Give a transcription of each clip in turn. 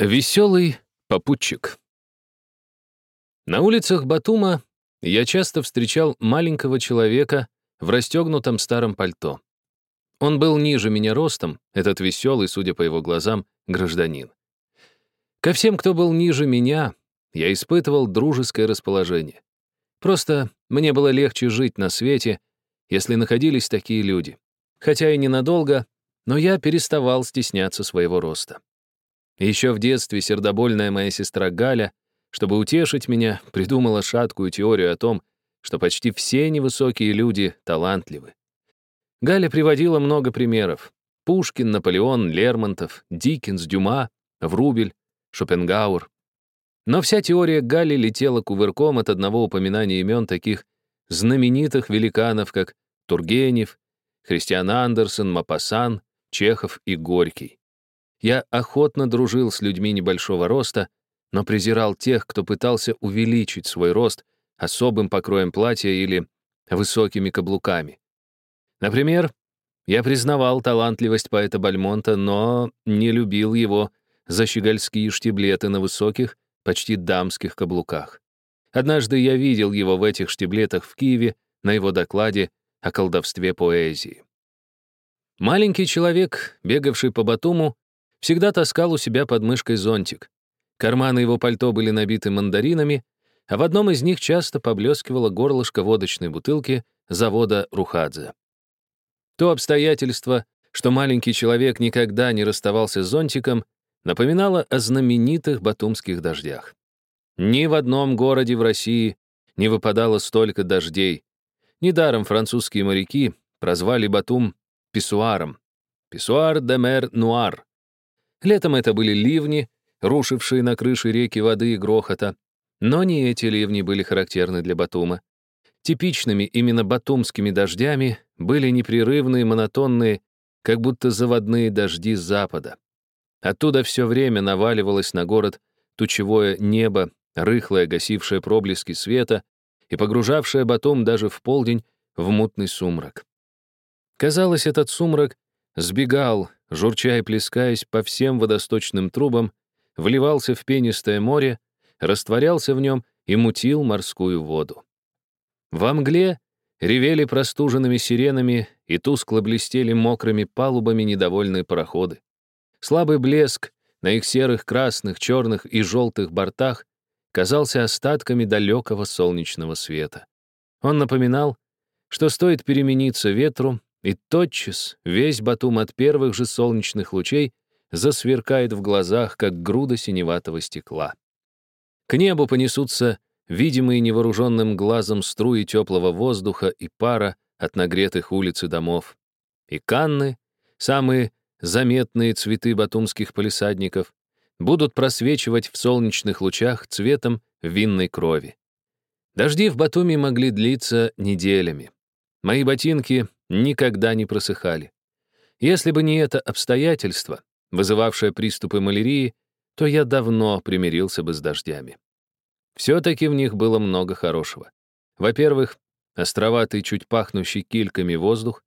Веселый попутчик. На улицах Батума я часто встречал маленького человека в расстегнутом старом пальто. Он был ниже меня ростом, этот веселый, судя по его глазам, гражданин. Ко всем, кто был ниже меня, я испытывал дружеское расположение. Просто мне было легче жить на свете, если находились такие люди. Хотя и ненадолго, но я переставал стесняться своего роста. Еще в детстве сердобольная моя сестра Галя, чтобы утешить меня, придумала шаткую теорию о том, что почти все невысокие люди талантливы. Галя приводила много примеров. Пушкин, Наполеон, Лермонтов, Диккенс, Дюма, Врубель, Шопенгауэр. Но вся теория Гали летела кувырком от одного упоминания имен таких знаменитых великанов, как Тургенев, Христиан Андерсен, Мапасан, Чехов и Горький. Я охотно дружил с людьми небольшого роста, но презирал тех, кто пытался увеличить свой рост особым покроем платья или высокими каблуками. Например, я признавал талантливость поэта Бальмонта, но не любил его за щегольские штиблеты на высоких, почти дамских каблуках. Однажды я видел его в этих штиблетах в Киеве на его докладе о колдовстве поэзии. Маленький человек, бегавший по Батуму, всегда таскал у себя под мышкой зонтик. Карманы его пальто были набиты мандаринами, а в одном из них часто поблескивало горлышко водочной бутылки завода Рухадзе. То обстоятельство, что маленький человек никогда не расставался с зонтиком, напоминало о знаменитых батумских дождях. Ни в одном городе в России не выпадало столько дождей. Недаром французские моряки прозвали Батум писсуаром. Писсуар де мер нуар, Летом это были ливни, рушившие на крыши реки воды и грохота. Но не эти ливни были характерны для Батума. Типичными именно батумскими дождями были непрерывные, монотонные, как будто заводные дожди запада. Оттуда все время наваливалось на город тучевое небо, рыхлое, гасившее проблески света и погружавшее Батум даже в полдень в мутный сумрак. Казалось, этот сумрак сбегал, журча и плескаясь по всем водосточным трубам, вливался в пенистое море, растворялся в нем и мутил морскую воду. Во мгле ревели простуженными сиренами и тускло блестели мокрыми палубами недовольные пароходы. Слабый блеск на их серых, красных, черных и желтых бортах казался остатками далекого солнечного света. Он напоминал, что стоит перемениться ветру, и тотчас весь Батум от первых же солнечных лучей засверкает в глазах, как груда синеватого стекла. К небу понесутся видимые невооруженным глазом струи теплого воздуха и пара от нагретых улиц и домов. И канны, самые заметные цветы батумских полисадников, будут просвечивать в солнечных лучах цветом винной крови. Дожди в Батуми могли длиться неделями. Мои ботинки никогда не просыхали. Если бы не это обстоятельство, вызывавшее приступы малярии, то я давно примирился бы с дождями. Все-таки в них было много хорошего. Во-первых, островатый, чуть пахнущий кильками воздух.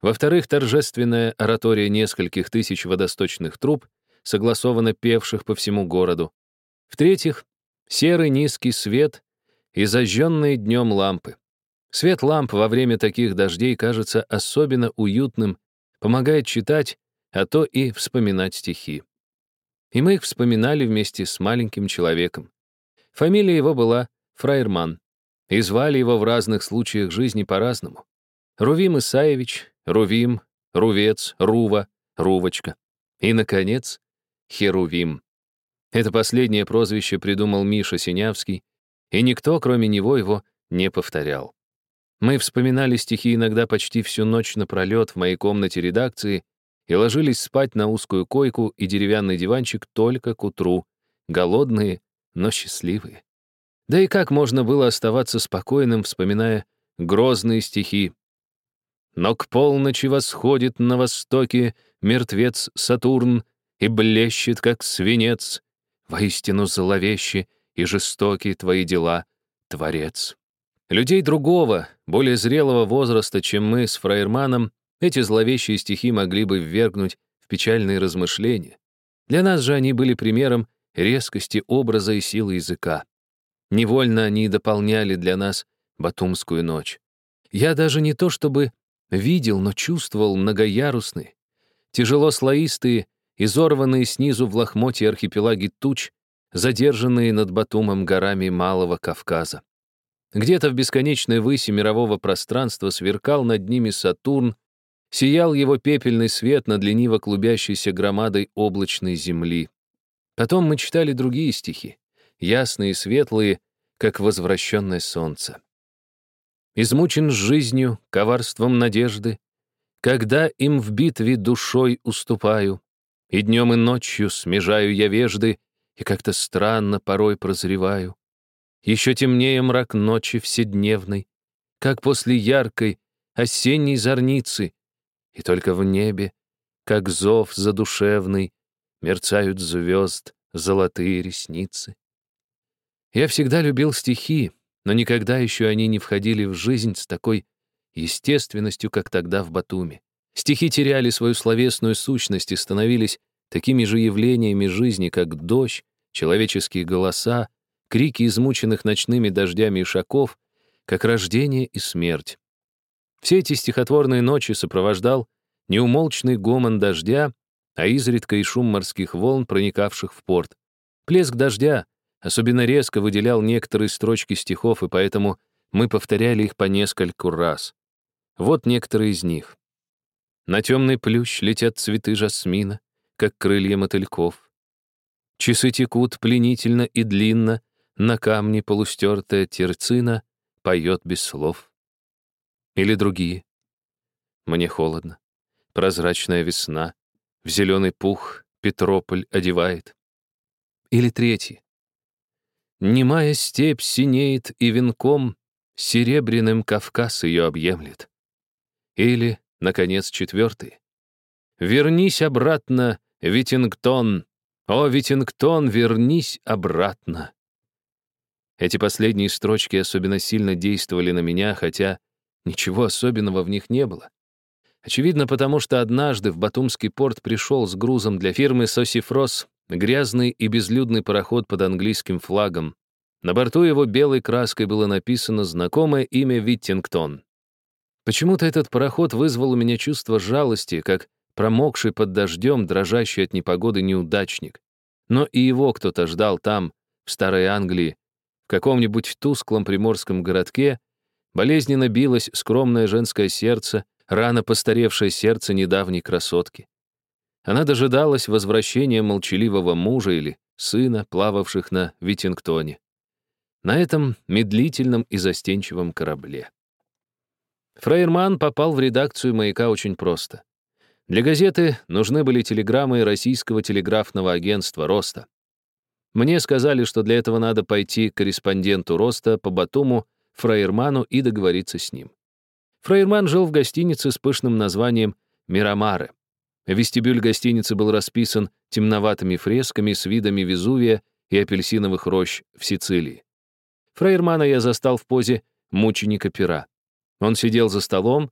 Во-вторых, торжественная оратория нескольких тысяч водосточных труб, согласованно певших по всему городу. В-третьих, серый низкий свет и зажженные днем лампы. Свет ламп во время таких дождей кажется особенно уютным, помогает читать, а то и вспоминать стихи. И мы их вспоминали вместе с маленьким человеком. Фамилия его была Фраерман, и звали его в разных случаях жизни по-разному. Рувим Исаевич, Рувим, Рувец, Рува, Рувочка. И, наконец, Херувим. Это последнее прозвище придумал Миша Синявский, и никто, кроме него, его не повторял. Мы вспоминали стихи иногда почти всю ночь напролет в моей комнате редакции и ложились спать на узкую койку и деревянный диванчик только к утру, голодные, но счастливые. Да и как можно было оставаться спокойным, вспоминая грозные стихи? Но к полночи восходит на востоке мертвец Сатурн и блещет, как свинец. Воистину зловещи и жестоки твои дела, Творец. Людей другого, более зрелого возраста, чем мы с Фраерманом, эти зловещие стихи могли бы ввергнуть в печальные размышления. Для нас же они были примером резкости образа и силы языка. Невольно они дополняли для нас Батумскую ночь. Я даже не то чтобы видел, но чувствовал многоярусные, тяжело слоистые, изорванные снизу в лохмотье архипелаги туч, задержанные над Батумом горами Малого Кавказа. Где-то в бесконечной выси мирового пространства сверкал над ними Сатурн, сиял его пепельный свет над лениво клубящейся громадой облачной земли. Потом мы читали другие стихи, ясные и светлые, как возвращенное солнце. Измучен жизнью, коварством надежды, когда им в битве душой уступаю, и днем и ночью смежаю я вежды, и как-то странно порой прозреваю. Еще темнее мрак ночи вседневной, как после яркой осенней зорницы, и только в небе, как зов задушевный, мерцают звезд золотые ресницы. Я всегда любил стихи, но никогда еще они не входили в жизнь с такой естественностью, как тогда в Батуми. Стихи теряли свою словесную сущность и становились такими же явлениями жизни, как дождь, человеческие голоса, крики измученных ночными дождями ишаков, как рождение и смерть. Все эти стихотворные ночи сопровождал неумолчный гомон дождя, а изредка и шум морских волн, проникавших в порт. Плеск дождя особенно резко выделял некоторые строчки стихов, и поэтому мы повторяли их по нескольку раз. Вот некоторые из них. На темный плющ летят цветы жасмина, как крылья мотыльков. Часы текут пленительно и длинно, на камне полустертая терцина поет без слов. Или другие. Мне холодно. Прозрачная весна. В зеленый пух Петрополь одевает. Или третий. Немая степь синеет и венком Серебряным Кавказ ее объемлет. Или, наконец, четвертый. Вернись обратно, Витингтон. О, Витингтон, вернись обратно. Эти последние строчки особенно сильно действовали на меня, хотя ничего особенного в них не было. Очевидно, потому что однажды в Батумский порт пришел с грузом для фирмы «Сосифрос» грязный и безлюдный пароход под английским флагом. На борту его белой краской было написано знакомое имя Виттингтон. Почему-то этот пароход вызвал у меня чувство жалости, как промокший под дождем, дрожащий от непогоды неудачник. Но и его кто-то ждал там, в Старой Англии, каком-нибудь тусклом приморском городке болезненно билось скромное женское сердце, рано постаревшее сердце недавней красотки. Она дожидалась возвращения молчаливого мужа или сына, плававших на Витингтоне. На этом медлительном и застенчивом корабле. Фрейерман попал в редакцию «Маяка» очень просто. Для газеты нужны были телеграммы Российского телеграфного агентства «Роста». Мне сказали, что для этого надо пойти к корреспонденту Роста по Батуму, Фраерману и договориться с ним. Фраерман жил в гостинице с пышным названием «Мирамаре». Вестибюль гостиницы был расписан темноватыми фресками с видами Везувия и апельсиновых рощ в Сицилии. Фраермана я застал в позе мученика пера. Он сидел за столом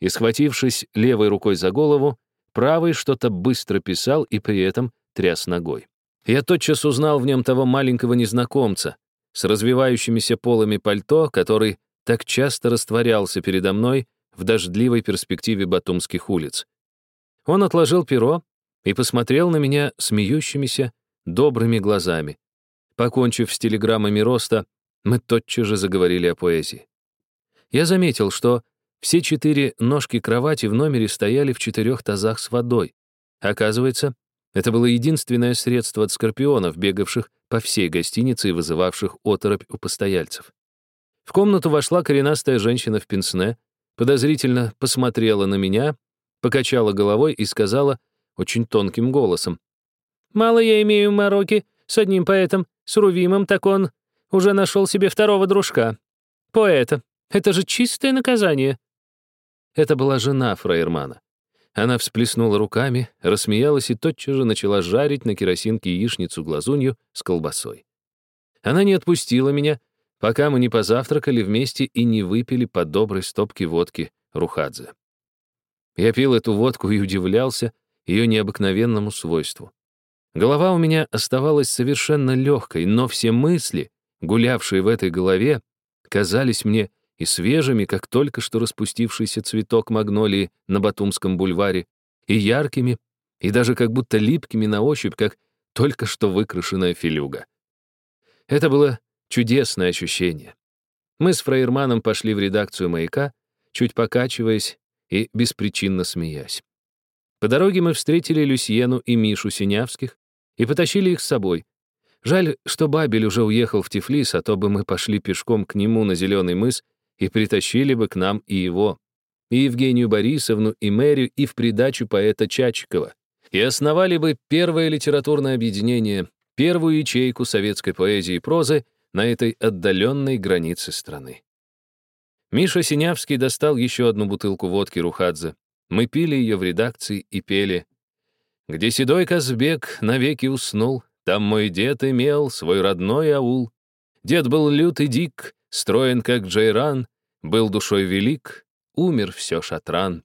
и, схватившись левой рукой за голову, правой что-то быстро писал и при этом тряс ногой. Я тотчас узнал в нем того маленького незнакомца с развивающимися полами пальто, который так часто растворялся передо мной в дождливой перспективе батумских улиц. Он отложил перо и посмотрел на меня смеющимися, добрыми глазами. Покончив с телеграммами роста, мы тотчас же заговорили о поэзии. Я заметил, что все четыре ножки кровати в номере стояли в четырех тазах с водой. Оказывается, это было единственное средство от скорпионов, бегавших по всей гостинице и вызывавших оторопь у постояльцев. В комнату вошла коренастая женщина в пенсне, подозрительно посмотрела на меня, покачала головой и сказала очень тонким голосом. «Мало я имею мороки с одним поэтом, с Рувимом, так он уже нашел себе второго дружка. Поэта. Это же чистое наказание». Это была жена Фраермана. Она всплеснула руками, рассмеялась и тотчас же начала жарить на керосинке яичницу-глазунью с колбасой. Она не отпустила меня, пока мы не позавтракали вместе и не выпили по доброй стопке водки Рухадзе. Я пил эту водку и удивлялся ее необыкновенному свойству. Голова у меня оставалась совершенно легкой, но все мысли, гулявшие в этой голове, казались мне и свежими, как только что распустившийся цветок магнолии на Батумском бульваре, и яркими, и даже как будто липкими на ощупь, как только что выкрашенная филюга. Это было чудесное ощущение. Мы с Фраерманом пошли в редакцию «Маяка», чуть покачиваясь и беспричинно смеясь. По дороге мы встретили Люсьену и Мишу Синявских и потащили их с собой. Жаль, что Бабель уже уехал в Тифлис, а то бы мы пошли пешком к нему на Зеленый мыс и притащили бы к нам и его, и Евгению Борисовну, и Мэрию, и в придачу поэта Чачикова, и основали бы первое литературное объединение, первую ячейку советской поэзии и прозы на этой отдаленной границе страны. Миша Синявский достал еще одну бутылку водки Рухадзе. Мы пили ее в редакции и пели. «Где седой Казбек навеки уснул, там мой дед имел свой родной аул. Дед был лютый дик, Строен, как Джейран, был душой велик, умер все шатран.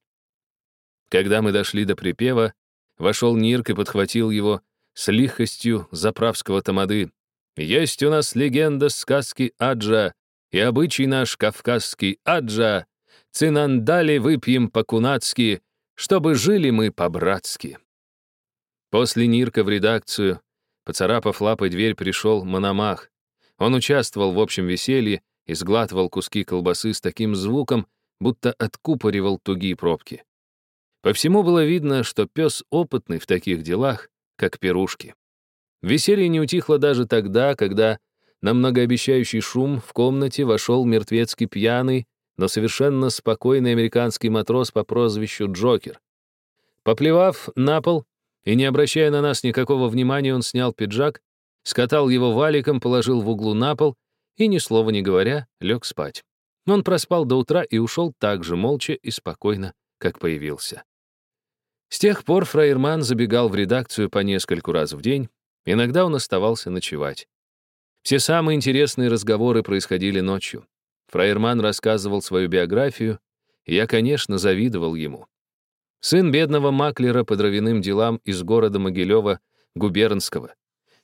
Когда мы дошли до припева, вошел Нирк и подхватил его с лихостью заправского тамады. «Есть у нас легенда сказки Аджа и обычай наш кавказский Аджа. Цинандали выпьем по-кунацки, чтобы жили мы по-братски». После Нирка в редакцию, поцарапав лапой дверь, пришел Мономах. Он участвовал в общем веселье и сглатывал куски колбасы с таким звуком, будто откупоривал тугие пробки. По всему было видно, что пес опытный в таких делах, как пирушки. Веселье не утихло даже тогда, когда на многообещающий шум в комнате вошел мертвецкий пьяный, но совершенно спокойный американский матрос по прозвищу Джокер. Поплевав на пол и не обращая на нас никакого внимания, он снял пиджак, скатал его валиком, положил в углу на пол и, ни слова не говоря, лег спать. Он проспал до утра и ушел так же молча и спокойно, как появился. С тех пор Фраерман забегал в редакцию по нескольку раз в день, иногда он оставался ночевать. Все самые интересные разговоры происходили ночью. Фраерман рассказывал свою биографию, и я, конечно, завидовал ему. Сын бедного маклера по дровяным делам из города Могилева, губернского.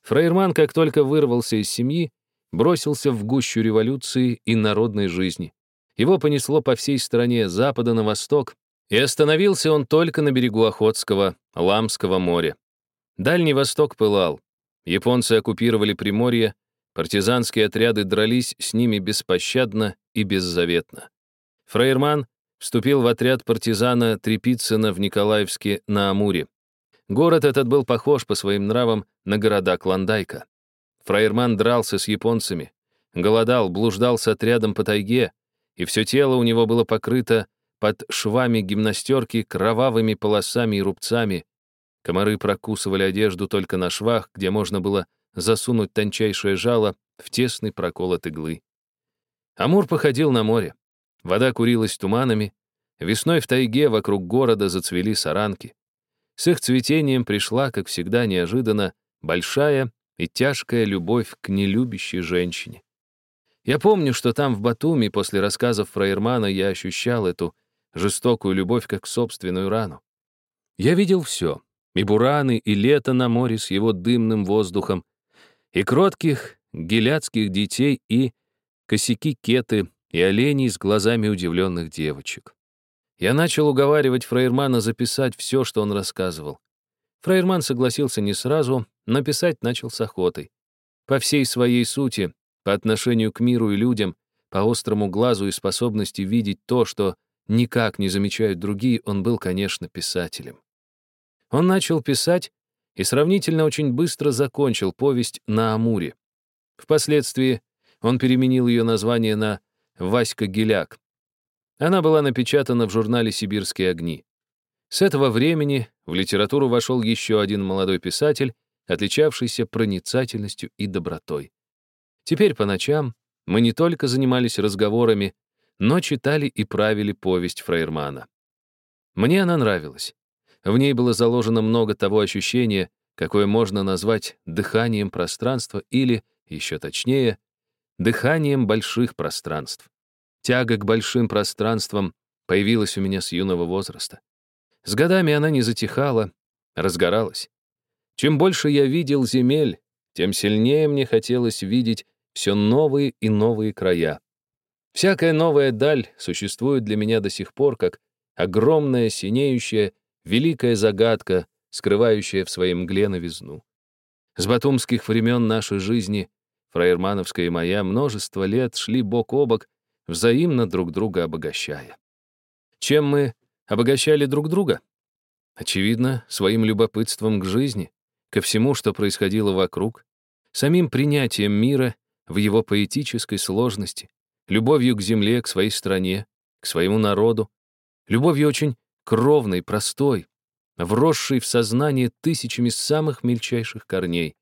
Фраерман, как только вырвался из семьи, бросился в гущу революции и народной жизни. Его понесло по всей стране, запада на восток, и остановился он только на берегу Охотского, Ламского моря. Дальний Восток пылал. Японцы оккупировали Приморье, партизанские отряды дрались с ними беспощадно и беззаветно. Фрейерман вступил в отряд партизана Трепицына в Николаевске на Амуре. Город этот был похож по своим нравам на города Клондайка. Фраерман дрался с японцами, голодал, блуждал с отрядом по тайге, и все тело у него было покрыто под швами гимнастерки кровавыми полосами и рубцами. Комары прокусывали одежду только на швах, где можно было засунуть тончайшее жало в тесный прокол от иглы. Амур походил на море. Вода курилась туманами. Весной в тайге вокруг города зацвели саранки. С их цветением пришла, как всегда неожиданно, большая и тяжкая любовь к нелюбящей женщине. Я помню, что там, в Батуми, после рассказов Фраермана, я ощущал эту жестокую любовь как собственную рану. Я видел все — и бураны, и лето на море с его дымным воздухом, и кротких геляцких детей, и косяки кеты, и оленей с глазами удивленных девочек. Я начал уговаривать Фраермана записать все, что он рассказывал. Фраерман согласился не сразу, но писать начал с охотой. По всей своей сути, по отношению к миру и людям, по острому глазу и способности видеть то, что никак не замечают другие, он был, конечно, писателем. Он начал писать и сравнительно очень быстро закончил повесть «На Амуре». Впоследствии он переменил ее название на «Васька Геляк». Она была напечатана в журнале «Сибирские огни». С этого времени в литературу вошел еще один молодой писатель, отличавшийся проницательностью и добротой. Теперь по ночам мы не только занимались разговорами, но читали и правили повесть Фрейермана. Мне она нравилась. В ней было заложено много того ощущения, какое можно назвать дыханием пространства или, еще точнее, дыханием больших пространств. Тяга к большим пространствам появилась у меня с юного возраста. С годами она не затихала, разгоралась. Чем больше я видел земель, тем сильнее мне хотелось видеть все новые и новые края. Всякая новая даль существует для меня до сих пор как огромная, синеющая, великая загадка, скрывающая в своей мгле новизну. С батумских времен нашей жизни, фраермановская и моя, множество лет шли бок о бок, взаимно друг друга обогащая. Чем мы обогащали друг друга? Очевидно, своим любопытством к жизни, ко всему, что происходило вокруг, самим принятием мира в его поэтической сложности, любовью к земле, к своей стране, к своему народу, любовью очень кровной, простой, вросшей в сознание тысячами самых мельчайших корней.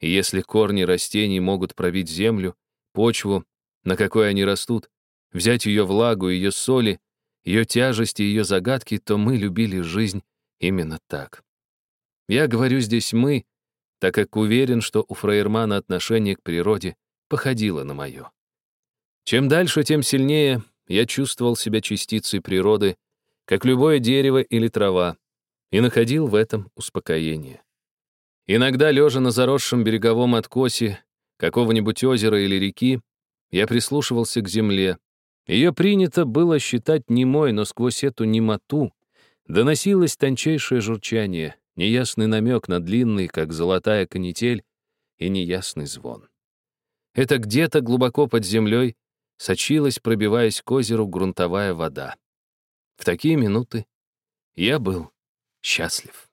И если корни растений могут пробить землю, почву, на какой они растут, взять ее влагу, ее соли, ее тяжести, ее загадки, то мы любили жизнь именно так. Я говорю здесь «мы», так как уверен, что у Фрейермана отношение к природе походило на мое. Чем дальше, тем сильнее я чувствовал себя частицей природы, как любое дерево или трава, и находил в этом успокоение. Иногда, лежа на заросшем береговом откосе какого-нибудь озера или реки, я прислушивался к земле. Ее принято было считать немой, но сквозь эту немоту доносилось тончайшее журчание, неясный намек на длинный, как золотая канитель, и неясный звон. Это где-то глубоко под землей сочилась, пробиваясь к озеру, грунтовая вода. В такие минуты я был счастлив.